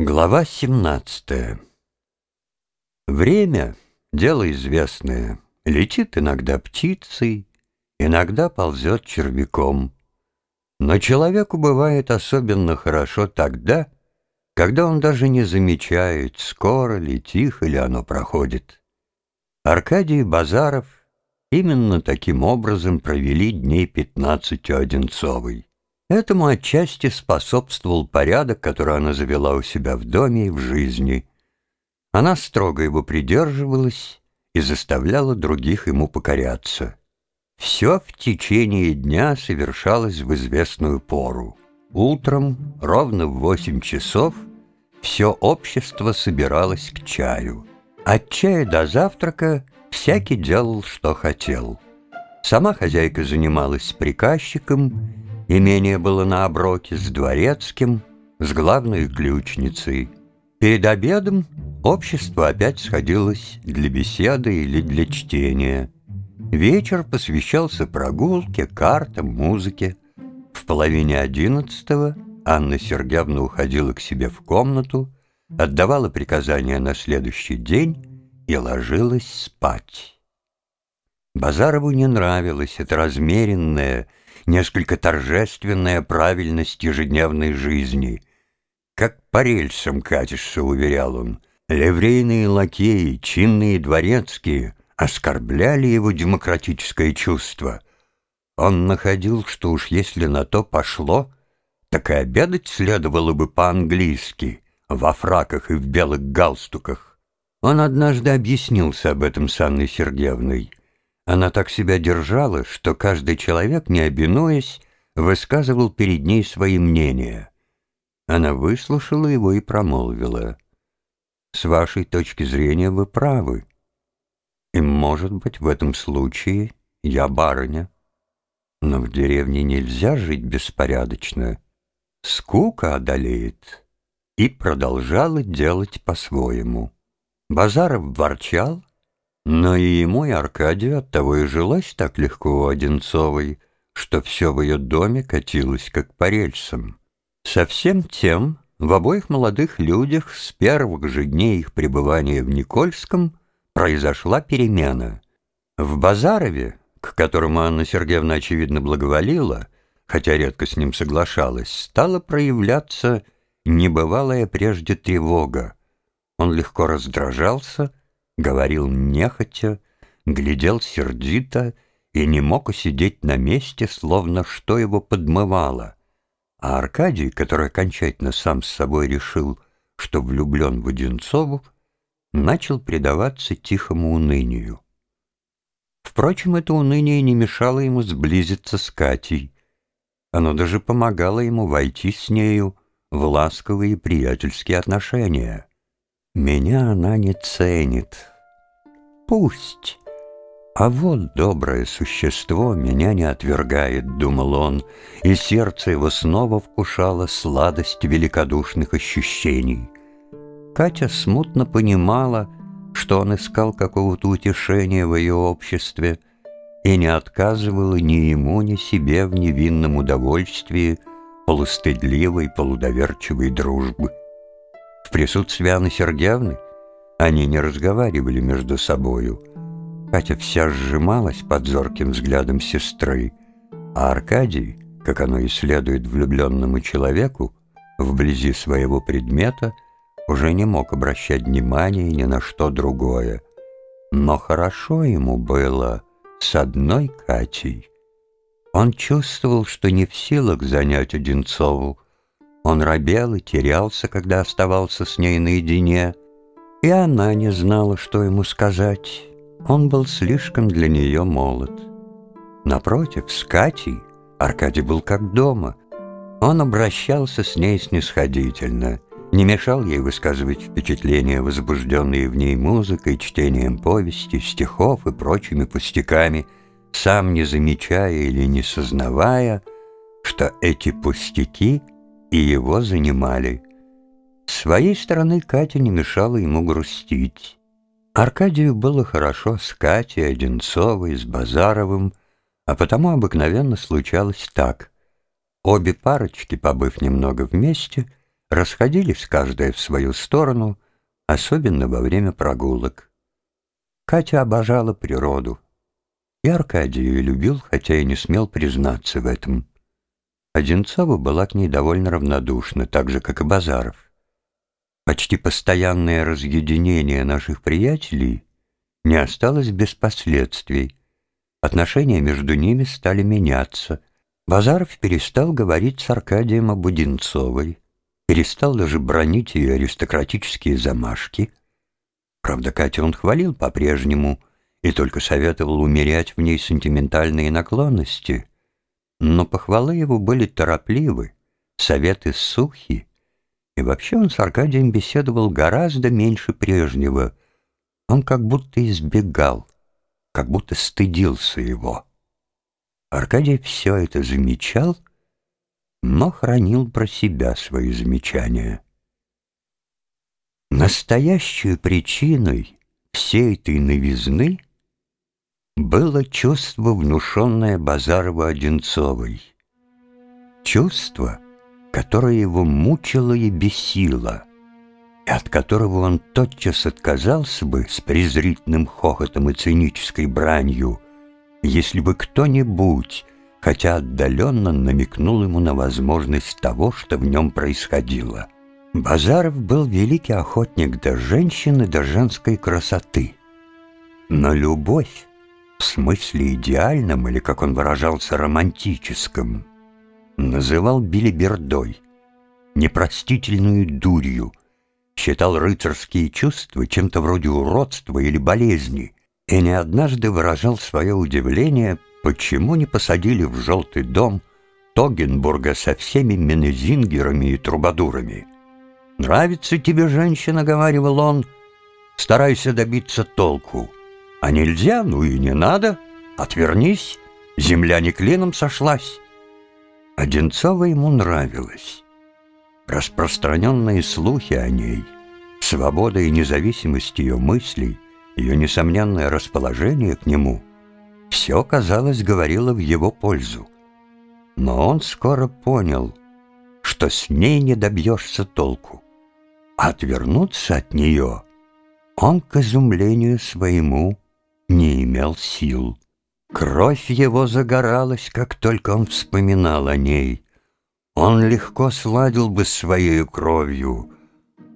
Глава 17 Время — дело известное. Летит иногда птицей, иногда ползет червяком. Но человеку бывает особенно хорошо тогда, когда он даже не замечает, скоро ли, тихо ли оно проходит. Аркадий Базаров именно таким образом провели дней пятнадцать у Одинцовой. Этому отчасти способствовал порядок, который она завела у себя в доме и в жизни. Она строго его придерживалась и заставляла других ему покоряться. Все в течение дня совершалось в известную пору. Утром, ровно в восемь часов, все общество собиралось к чаю. От чая до завтрака всякий делал, что хотел. Сама хозяйка занималась приказчиком Имение было на оброке с дворецким, с главной ключницей. Перед обедом общество опять сходилось для беседы или для чтения. Вечер посвящался прогулке, картам, музыке. В половине одиннадцатого Анна Сергеевна уходила к себе в комнату, отдавала приказания на следующий день и ложилась спать. Базарову не нравилось это размеренное, несколько торжественная правильность ежедневной жизни. «Как по рельсам катишься», — уверял он. Леврейные лакеи, чинные дворецкие оскорбляли его демократическое чувство. Он находил, что уж если на то пошло, так и обедать следовало бы по-английски, во фраках и в белых галстуках. Он однажды объяснился об этом с Анной Сергеевной. Она так себя держала, что каждый человек, не обинуясь, высказывал перед ней свои мнения. Она выслушала его и промолвила. «С вашей точки зрения вы правы. И, может быть, в этом случае я барыня. Но в деревне нельзя жить беспорядочно. Скука одолеет». И продолжала делать по-своему. Базаров ворчал, но и ему, и Аркадию оттого и жилось так легко у Одинцовой, что все в ее доме катилось, как по рельсам. Совсем тем в обоих молодых людях с первых же дней их пребывания в Никольском произошла перемена. В Базарове, к которому Анна Сергеевна, очевидно, благоволила, хотя редко с ним соглашалась, стала проявляться небывалая прежде тревога. Он легко раздражался, говорил нехотя, глядел сердито и не мог усидеть на месте, словно что его подмывало. А Аркадий, который окончательно сам с собой решил, что влюблен в Одинцову, начал предаваться тихому унынию. Впрочем, это уныние не мешало ему сблизиться с Катей. Оно даже помогало ему войти с нею в ласковые приятельские отношения. Меня она не ценит. Пусть. А вот доброе существо меня не отвергает, думал он, и сердце его снова вкушало сладость великодушных ощущений. Катя смутно понимала, что он искал какого-то утешения в ее обществе, и не отказывала ни ему, ни себе в невинном удовольствии полустыдливой, полудоверчивой дружбы. В присутствии Анны Сергеевны они не разговаривали между собою. Катя вся сжималась под зорким взглядом сестры, а Аркадий, как оно и следует влюбленному человеку, вблизи своего предмета уже не мог обращать внимания ни на что другое. Но хорошо ему было с одной Катей. Он чувствовал, что не в силах занять Одинцову, он робел и терялся, когда оставался с ней наедине, и она не знала, что ему сказать. Он был слишком для нее молод. Напротив, с Катей Аркадий был как дома. Он обращался с ней снисходительно, не мешал ей высказывать впечатления, возбужденные в ней музыкой, чтением повести, стихов и прочими пустяками, сам не замечая или не сознавая, что эти пустяки — и его занимали. С своей стороны Катя не мешала ему грустить. Аркадию было хорошо с Катей, Одинцовой, с Базаровым, а потому обыкновенно случалось так. Обе парочки, побыв немного вместе, расходились каждая в свою сторону, особенно во время прогулок. Катя обожала природу. И Аркадий ее любил, хотя и не смел признаться в этом. Одинцова была к ней довольно равнодушна, так же, как и Базаров. Почти постоянное разъединение наших приятелей не осталось без последствий. Отношения между ними стали меняться. Базаров перестал говорить с Аркадием об Одинцовой, перестал даже бронить ее аристократические замашки. Правда, Катю он хвалил по-прежнему и только советовал умерять в ней сентиментальные наклонности. Но похвалы его были торопливы, советы сухи, и вообще он с Аркадием беседовал гораздо меньше прежнего. Он как будто избегал как будто стыдился его. Аркадий все это замечал, но хранил про себя свои замечания. Настоящей причиной всей этой новизны было чувство, внушенное Базарова-Одинцовой. Чувство, которое его мучило и бесило — и от которого он тотчас отказался бы с презрительным хохотом и цинической бранью, если бы кто-нибудь, хотя отдаленно намекнул ему на возможность того, что в нем происходило. Базаров был великий охотник до женщины, до женской красоты. Но любовь, в смысле идеальном, или, как он выражался, романтическом, называл билибердой, непростительную дурью, считал рыцарские чувства чем-то вроде уродства или болезни и не однажды выражал свое удивление, почему не посадили в желтый дом Тогенбурга со всеми менезингерами и трубадурами. «Нравится тебе женщина», — говорил он, — «старайся добиться толку. А нельзя, ну и не надо, отвернись, земля не клином сошлась». Одинцова ему нравилась распространенные слухи о ней, свобода и независимость ее мыслей, ее несомненное расположение к нему, все, казалось, говорило в его пользу. Но он скоро понял, что с ней не добьешься толку. А отвернуться от нее он, к изумлению своему, не имел сил. Кровь его загоралась, как только он вспоминал о ней — он легко сладил бы своей кровью,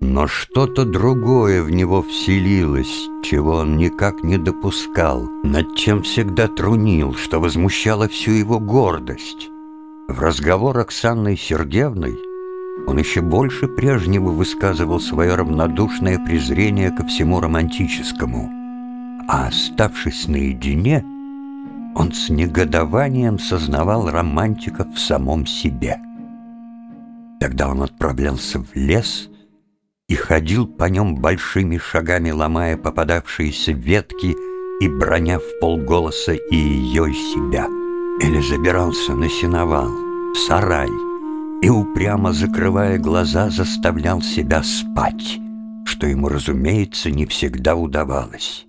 но что-то другое в него вселилось, чего он никак не допускал, над чем всегда трунил, что возмущало всю его гордость. В разговорах с Анной Сергеевной он еще больше прежнего высказывал свое равнодушное презрение ко всему романтическому, а оставшись наедине, он с негодованием сознавал романтика в самом себе. Тогда он отправлялся в лес и ходил по нем большими шагами, ломая попадавшиеся ветки и броня в полголоса и ее, и себя. Или забирался на сеновал, в сарай, и, упрямо закрывая глаза, заставлял себя спать, что ему, разумеется, не всегда удавалось.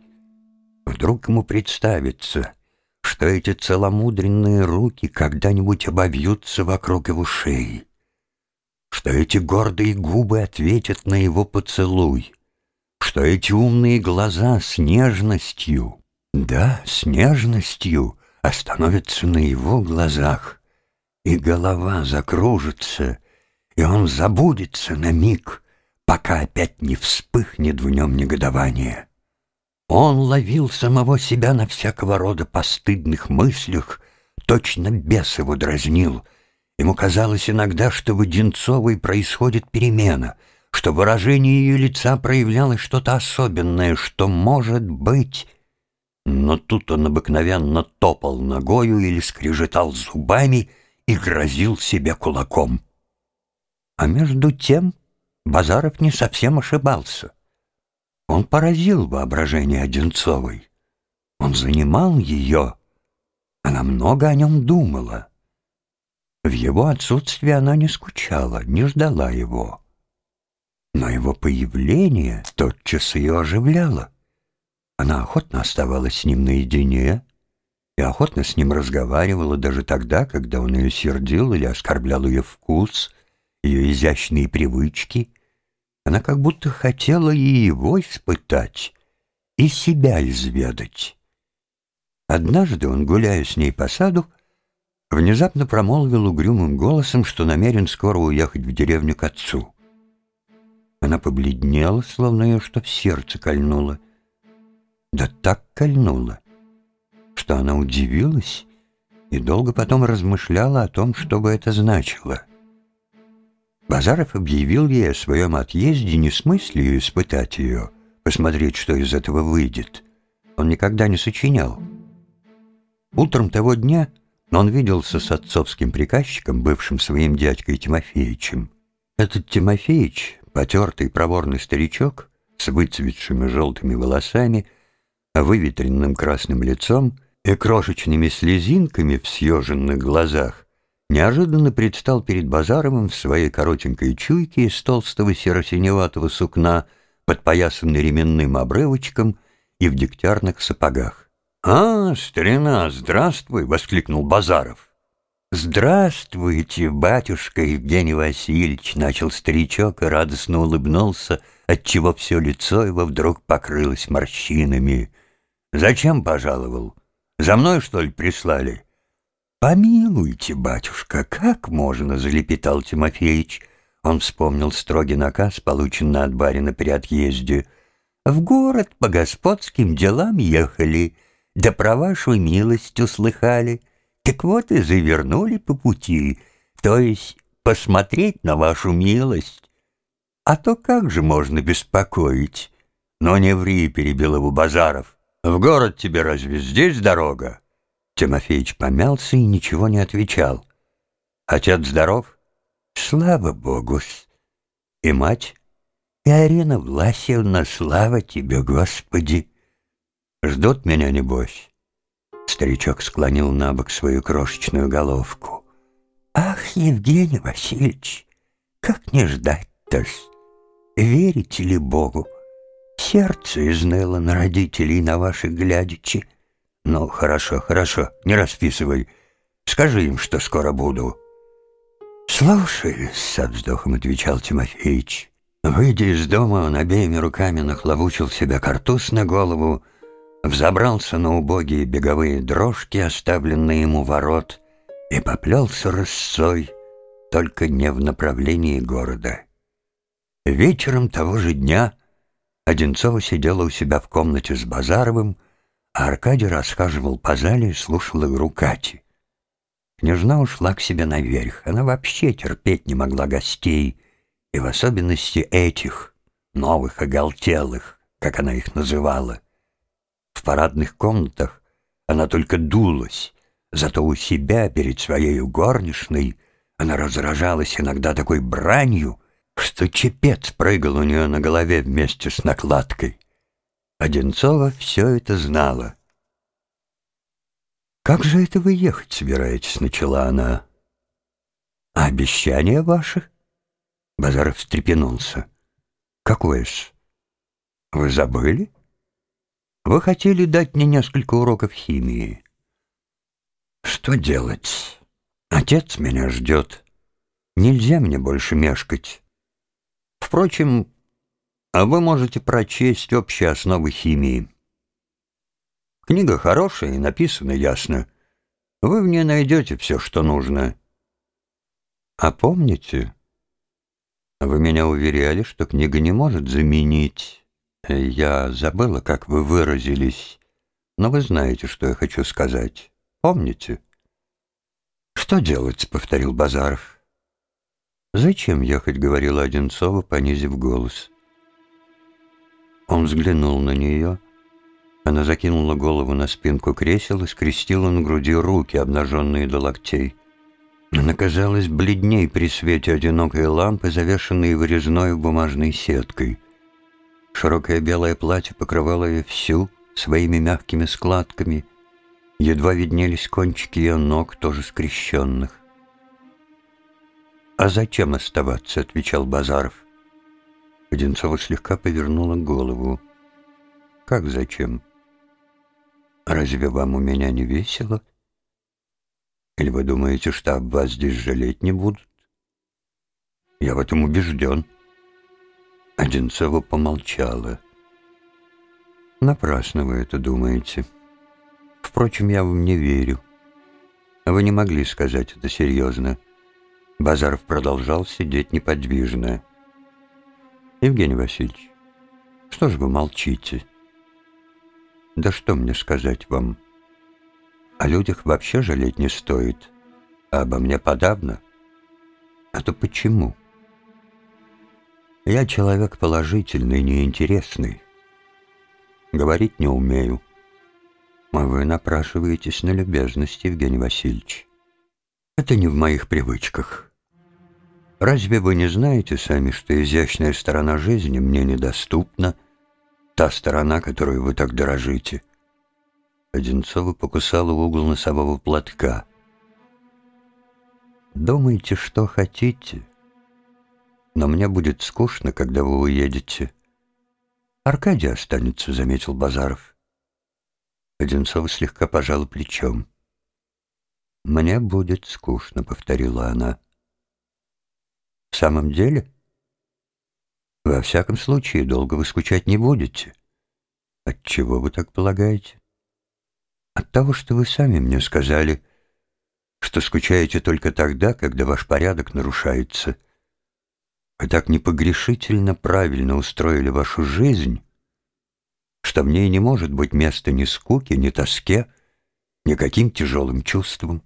Вдруг ему представится, что эти целомудренные руки когда-нибудь обовьются вокруг его шеи, что эти гордые губы ответят на его поцелуй, что эти умные глаза с нежностью, да, с нежностью остановятся на его глазах, и голова закружится, и он забудется на миг, пока опять не вспыхнет в нем негодование. Он ловил самого себя на всякого рода постыдных мыслях, точно бес его дразнил — Ему казалось иногда, что в Одинцовой происходит перемена, что выражение ее лица проявлялось что-то особенное, что может быть... Но тут он обыкновенно топал ногою или скрежетал зубами и грозил себе кулаком. А между тем Базаров не совсем ошибался. Он поразил воображение Одинцовой. Он занимал ее. Она много о нем думала. В его отсутствие она не скучала, не ждала его. Но его появление тотчас ее оживляло. Она охотно оставалась с ним наедине и охотно с ним разговаривала даже тогда, когда он ее сердил или оскорблял ее вкус, ее изящные привычки. Она как будто хотела и его испытать, и себя изведать. Однажды он, гуляя с ней по саду, внезапно промолвил угрюмым голосом, что намерен скоро уехать в деревню к отцу. Она побледнела, словно ее что в сердце кольнуло. Да так кольнуло, что она удивилась и долго потом размышляла о том, что бы это значило. Базаров объявил ей о своем отъезде не с мыслью испытать ее, посмотреть, что из этого выйдет. Он никогда не сочинял. Утром того дня он виделся с отцовским приказчиком, бывшим своим дядькой Тимофеичем. Этот Тимофеич, потертый проворный старичок, с выцветшими желтыми волосами, выветренным красным лицом и крошечными слезинками в съеженных глазах, неожиданно предстал перед Базаровым в своей коротенькой чуйке из толстого серо-синеватого сукна, подпоясанный ременным обрывочком и в дегтярных сапогах. «А, старина, здравствуй!» — воскликнул Базаров. «Здравствуйте, батюшка Евгений Васильевич!» — начал старичок и радостно улыбнулся, отчего все лицо его вдруг покрылось морщинами. «Зачем пожаловал?» За мной, что ли, прислали?» «Помилуйте, батюшка, как можно?» — залепетал Тимофеич. Он вспомнил строгий наказ, полученный от барина при отъезде. «В город по господским делам ехали, да про вашу милость услыхали. Так вот и завернули по пути, то есть посмотреть на вашу милость. А то как же можно беспокоить?» «Но не ври», — перебил его Базаров. В город тебе разве здесь дорога?» Тимофеич помялся и ничего не отвечал. «Отец здоров?» «Слава Богу!» «И мать?» «И Арина Власьевна, слава тебе, Господи!» «Ждут меня, небось?» Старичок склонил на бок свою крошечную головку. «Ах, Евгений Васильевич, как не ждать-то? Верите ли Богу?» Сердце изныло на родителей на ваши глядячи. Ну, хорошо, хорошо, не расписывай. Скажи им, что скоро буду. Слушаюсь, со вздохом отвечал Тимофеич. Выйдя из дома, он обеими руками нахлобучил себе картуз на голову, взобрался на убогие беговые дрожки, оставленные ему ворот, и поплелся рысцой, только не в направлении города. Вечером того же дня Одинцова сидела у себя в комнате с Базаровым, а Аркадий расхаживал по зале и слушал игру Кати. Княжна ушла к себе наверх. Она вообще терпеть не могла гостей, и в особенности этих, новых оголтелых, как она их называла. В парадных комнатах она только дулась, зато у себя перед своей горничной она разражалась иногда такой бранью, что чепец прыгал у нее на голове вместе с накладкой. Одинцова все это знала. «Как же это вы ехать собираетесь?» — начала она. «А обещание ваше?» Базаров встрепенулся. «Какое-с? Вы забыли? Вы хотели дать мне несколько уроков химии. Что делать? Отец меня ждет. Нельзя мне больше мешкать. Впрочем, а вы можете прочесть общие основы химии. Книга хорошая и написана ясно. Вы в ней найдете все, что нужно. А помните, вы меня уверяли, что книга не может заменить... Я забыла, как вы выразились, но вы знаете, что я хочу сказать. Помните? «Что делать?» — повторил Базаров. «Зачем ехать?» — говорила Одинцова, понизив голос. Он взглянул на нее. Она закинула голову на спинку кресела, скрестила на груди руки, обнаженные до локтей. Она казалась бледней при свете одинокой лампы, завешенной вырезной бумажной сеткой. Широкое белое платье покрывало ее всю своими мягкими складками. Едва виднелись кончики ее ног, тоже скрещенных. «А зачем оставаться?» — отвечал Базаров. Одинцова слегка повернула голову. «Как зачем? Разве вам у меня не весело? Или вы думаете, что об вас здесь жалеть не будут? Я в этом убежден. Одинцова помолчала. Напрасно вы это думаете. Впрочем, я вам не верю. Вы не могли сказать это серьезно. Базаров продолжал сидеть неподвижно. Евгений Васильевич, что же вы молчите? Да что мне сказать вам? О людях вообще жалеть не стоит, а обо мне подавно. А то почему? Я человек положительный, неинтересный. Говорить не умею. А вы напрашиваетесь на любезность, Евгений Васильевич. Это не в моих привычках. Разве вы не знаете сами, что изящная сторона жизни мне недоступна, та сторона, которую вы так дорожите? Одинцова покусала угол носового платка. Думайте, что хотите, но мне будет скучно, когда вы уедете. Аркадий останется, заметил Базаров. Одинцова слегка пожала плечом. «Мне будет скучно», — повторила она. «В самом деле?» «Во всяком случае, долго вы скучать не будете». «Отчего вы так полагаете?» «От того, что вы сами мне сказали, что скучаете только тогда, когда ваш порядок нарушается». Вы так непогрешительно правильно устроили вашу жизнь, что в ней не может быть места ни скуки, ни тоске, никаким тяжелым чувствам.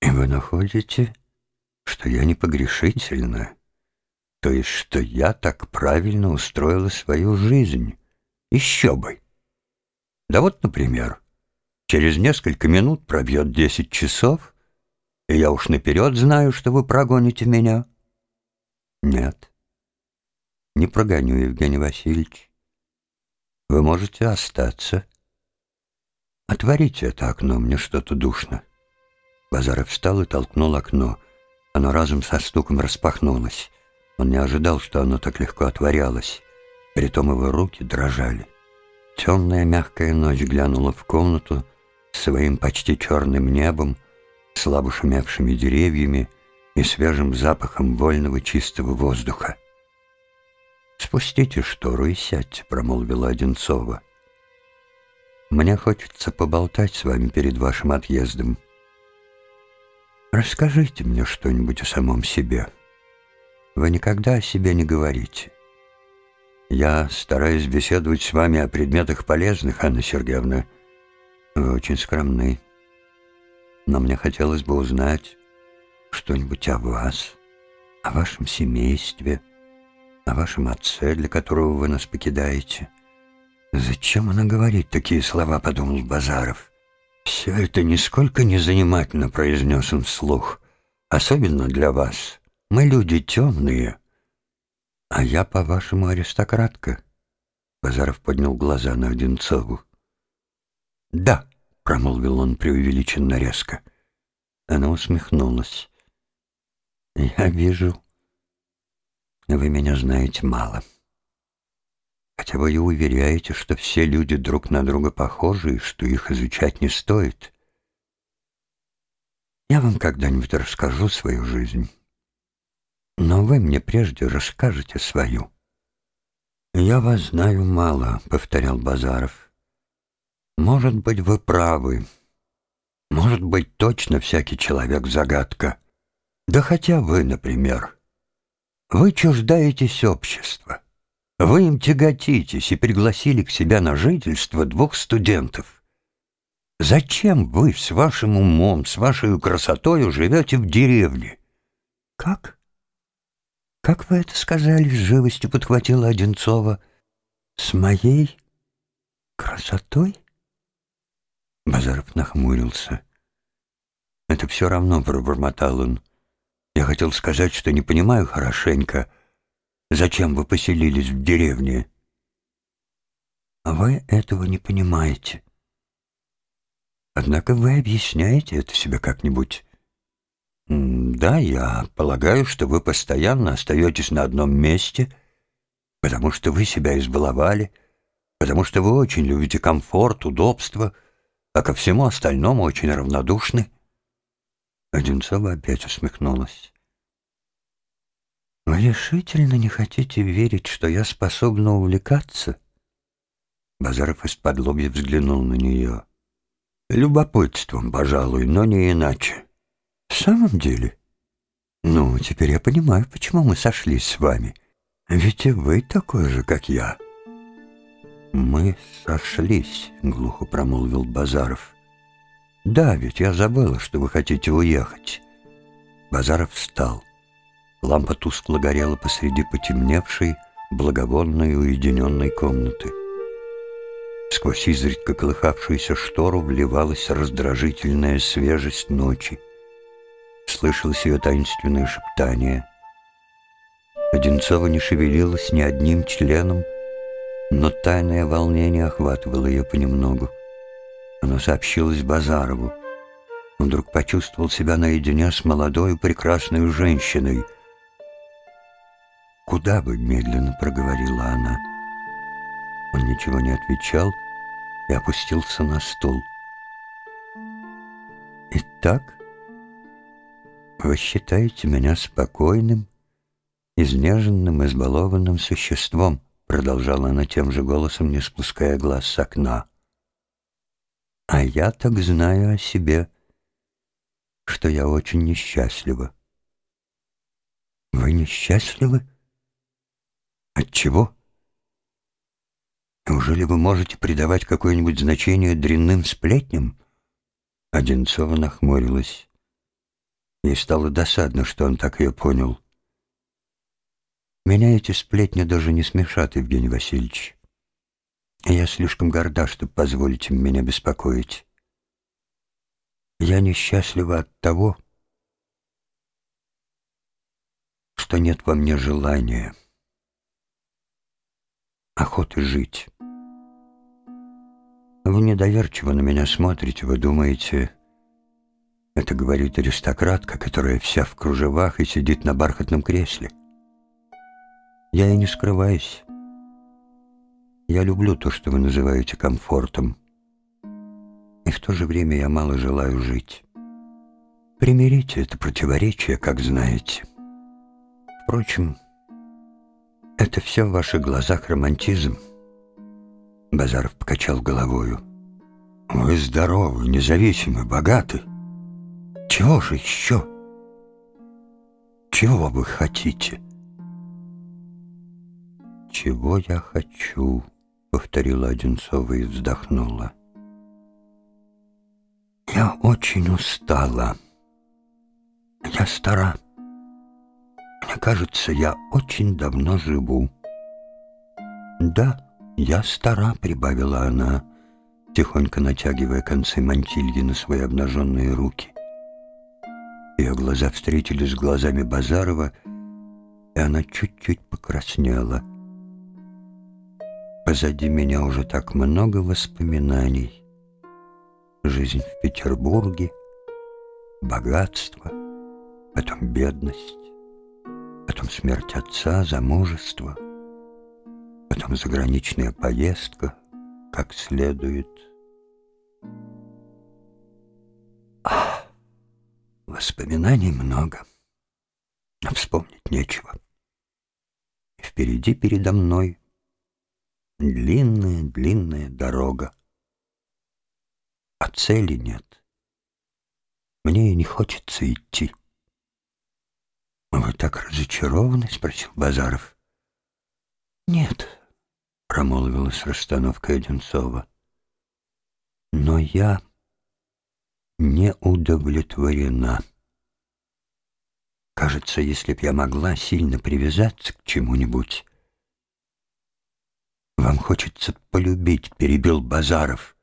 И вы находите, что я непогрешительна, то есть что я так правильно устроила свою жизнь. Еще бы! Да вот, например, через несколько минут пробьет десять часов, и я уж наперед знаю, что вы прогоните меня — нет. Не прогоню, Евгений Васильевич. Вы можете остаться. Отворите это окно, мне что-то душно. Базаров встал и толкнул окно. Оно разом со стуком распахнулось. Он не ожидал, что оно так легко отворялось. Притом его руки дрожали. Темная мягкая ночь глянула в комнату своим почти черным небом, слабо шумевшими деревьями, и свежим запахом вольного чистого воздуха. «Спустите штору и сядьте», — промолвила Одинцова. «Мне хочется поболтать с вами перед вашим отъездом. Расскажите мне что-нибудь о самом себе. Вы никогда о себе не говорите. Я стараюсь беседовать с вами о предметах полезных, Анна Сергеевна. Вы очень скромны. Но мне хотелось бы узнать, что-нибудь о вас, о вашем семействе, о вашем отце, для которого вы нас покидаете. Зачем она говорит такие слова, подумал Базаров. Все это нисколько не занимательно, произнес он вслух. Особенно для вас. Мы люди темные. А я, по-вашему, аристократка. Базаров поднял глаза на Одинцову. «Да», — промолвил он преувеличенно резко. Она усмехнулась. Я вижу, вы меня знаете мало. Хотя вы и уверяете, что все люди друг на друга похожи и что их изучать не стоит. Я вам когда-нибудь расскажу свою жизнь. Но вы мне прежде расскажете свою. «Я вас знаю мало», — повторял Базаров. «Может быть, вы правы. Может быть, точно всякий человек загадка. Да хотя вы, например. Вы чуждаетесь общества. Вы им тяготитесь и пригласили к себе на жительство двух студентов. Зачем вы с вашим умом, с вашей красотой живете в деревне? Как? Как вы это сказали, с живостью подхватила Одинцова. С моей красотой? Базаров нахмурился. Это все равно, пробормотал он. Я хотел сказать, что не понимаю хорошенько, зачем вы поселились в деревне. А вы этого не понимаете. Однако вы объясняете это себе как-нибудь. Да, я полагаю, что вы постоянно остаетесь на одном месте, потому что вы себя избаловали, потому что вы очень любите комфорт, удобство, а ко всему остальному очень равнодушны. Одинцова опять усмехнулась. Вы решительно не хотите верить, что я способна увлекаться? Базаров из-под лобья взглянул на нее. Любопытством, пожалуй, но не иначе. В самом деле? Ну, теперь я понимаю, почему мы сошлись с вами. Ведь и вы такой же, как я. Мы сошлись, глухо промолвил Базаров. Да, ведь я забыла, что вы хотите уехать. Базаров встал. Лампа тускло горела посреди потемневшей, благовонной уединенной комнаты. Сквозь изредка колыхавшуюся штору вливалась раздражительная свежесть ночи. Слышалось ее таинственное шептание. Одинцова не шевелилась ни одним членом, но тайное волнение охватывало ее понемногу. Оно сообщилось Базарову. Он вдруг почувствовал себя наедине с молодой прекрасной женщиной. «Куда бы?» — медленно проговорила она. Он ничего не отвечал, — и опустился на стул. «Итак, вы считаете меня спокойным, изнеженным, избалованным существом?» продолжала она тем же голосом, не спуская глаз с окна. «А я так знаю о себе, что я очень несчастлива». «Вы несчастливы? От чего?» Неужели вы можете придавать какое-нибудь значение дрянным сплетням? Одинцова нахмурилась. Ей стало досадно, что он так ее понял. Меня эти сплетни даже не смешат, Евгений Васильевич. Я слишком горда, чтобы позволить им меня беспокоить. Я несчастлива от того, что нет во мне желания, охоты жить. Вы недоверчиво на меня смотрите, вы думаете... Это говорит аристократка, которая вся в кружевах и сидит на бархатном кресле. Я и не скрываюсь. Я люблю то, что вы называете комфортом. И в то же время я мало желаю жить. Примирите это противоречие, как знаете. Впрочем, это все в ваших глазах романтизм. Базаров покачал головою. «Вы здоровы, независимы, богаты. Чего же еще? Чего вы хотите?» «Чего я хочу?» — повторила Одинцова и вздохнула. «Я очень устала. Я стара. Кажется, я очень давно живу». «Да», «Я стара», — прибавила она, тихонько натягивая концы мантильи на свои обнаженные руки. Ее глаза встретились с глазами Базарова, и она чуть-чуть покраснела. Позади меня уже так много воспоминаний. Жизнь в Петербурге, богатство, потом бедность, потом смерть отца, замужество — потом заграничная поездка, как следует. Ах, воспоминаний много, а вспомнить нечего. Впереди передо мной длинная-длинная дорога, а цели нет. Мне и не хочется идти. «Вы так разочарованы?» — спросил Базаров. «Нет», промолвила с расстановкой Одинцова. Но я не удовлетворена. Кажется, если б я могла сильно привязаться к чему-нибудь. Вам хочется полюбить, перебил Базаров.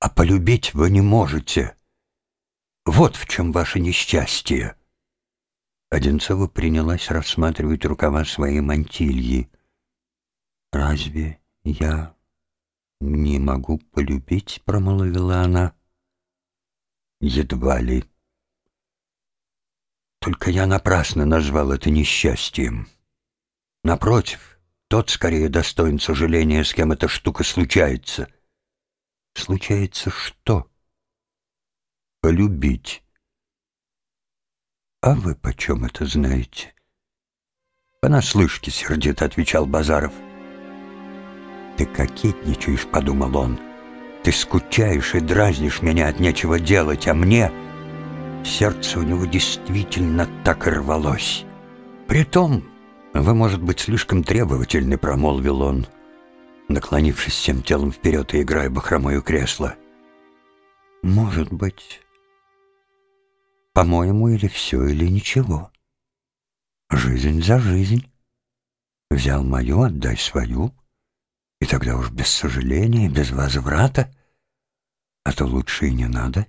А полюбить вы не можете. Вот в чем ваше несчастье. Одинцова принялась рассматривать рукава своей мантильи. «Разве я не могу полюбить?» — промолвила она. «Едва ли. Только я напрасно назвал это несчастьем. Напротив, тот скорее достоин сожаления, с кем эта штука случается». «Случается что?» «Полюбить». «А вы почем это знаете?» «Понаслышке», — сердито отвечал Базаров. «Ты кокетничаешь», — подумал он. «Ты скучаешь и дразнишь меня от нечего делать, а мне...» Сердце у него действительно так и рвалось. «Притом, вы, может быть, слишком требовательны», — промолвил он, наклонившись всем телом вперед и играя бахромою кресла. «Может быть. По-моему, или все, или ничего. Жизнь за жизнь. Взял мою, отдай свою, и тогда уж без сожаления, без возврата, а то лучше и не надо».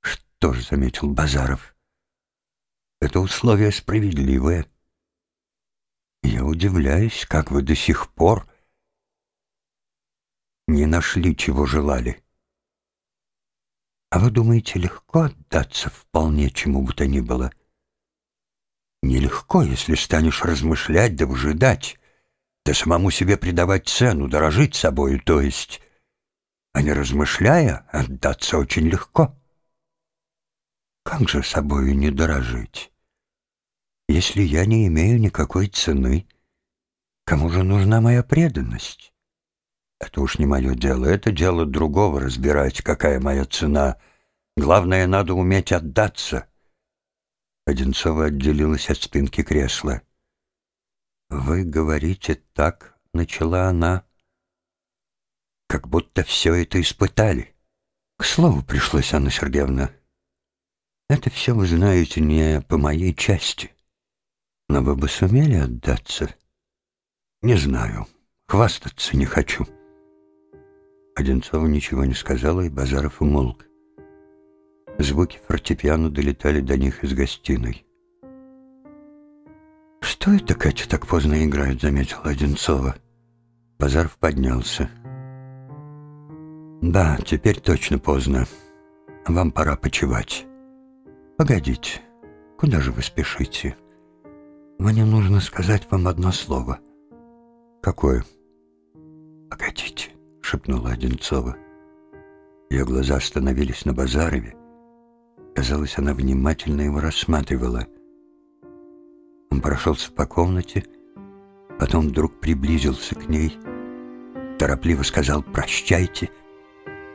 «Что ж», — заметил Базаров, — «это условие справедливое». Я удивляюсь, как вы до сих пор не нашли, чего желали. А вы думаете, легко отдаться вполне чему бы то ни было? Нелегко, если станешь размышлять да выжидать, да самому себе придавать цену, дорожить собою, то есть, а не размышляя, отдаться очень легко. Как же собою не дорожить? Если я не имею никакой цены, кому же нужна моя преданность? Это уж не мое дело, это дело другого разбирать, какая моя цена. Главное, надо уметь отдаться. Одинцова отделилась от спинки кресла. «Вы говорите так», — начала она, — «как будто все это испытали». «К слову пришлось, Анна Сергеевна, это все вы знаете не по моей части». Но вы бы сумели отдаться? Не знаю. Хвастаться не хочу. Одинцова ничего не сказала, и Базаров умолк. Звуки фортепиано долетали до них из гостиной. «Что это Катя так поздно играет?» — заметила Одинцова. Базаров поднялся. «Да, теперь точно поздно. Вам пора почевать. Погодите, куда же вы спешите?» Мне нужно сказать вам одно слово. Какое? Погодите, шепнула Одинцова. Ее глаза остановились на Базарове. Казалось, она внимательно его рассматривала. Он прошелся по комнате, потом вдруг приблизился к ней, торопливо сказал «прощайте»,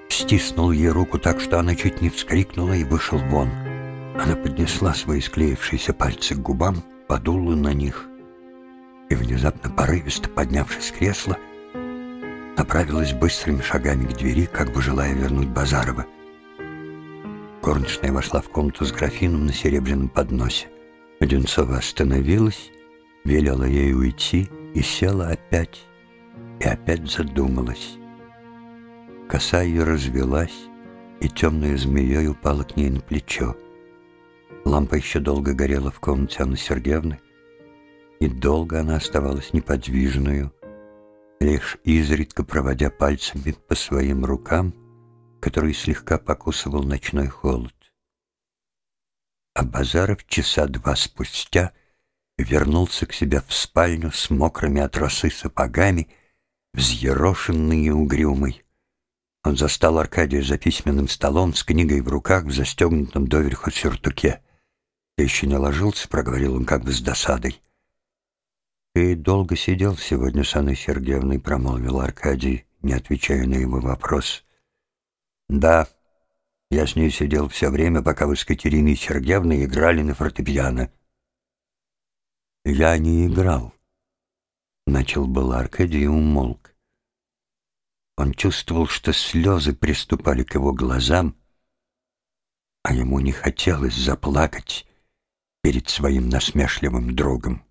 стиснул ей руку так, что она чуть не вскрикнула и вышел вон. Она поднесла свои склеившиеся пальцы к губам, подула на них и, внезапно порывисто поднявшись с кресла, направилась быстрыми шагами к двери, как бы желая вернуть Базарова. Горничная вошла в комнату с графином на серебряном подносе. Одинцова остановилась, велела ей уйти и села опять, и опять задумалась. Коса ее развелась, и темная змеей упала к ней на плечо. Лампа еще долго горела в комнате Анны Сергеевны, и долго она оставалась неподвижную, лишь изредка проводя пальцами по своим рукам, которые слегка покусывал ночной холод. А Базаров часа два спустя вернулся к себе в спальню с мокрыми от росы сапогами, взъерошенный и угрюмый. Он застал Аркадия за письменным столом с книгой в руках в застегнутом доверху сюртуке. «Ты еще не ложился?» — проговорил он как бы с досадой. «Ты долго сидел сегодня с Анной Сергеевной», — промолвил Аркадий, не отвечая на его вопрос. «Да, я с ней сидел все время, пока вы с Катериной Сергеевной играли на фортепиано». «Я не играл», — начал был Аркадий и умолк. Он чувствовал, что слезы приступали к его глазам, а ему не хотелось заплакать, перед своим насмешливым другом.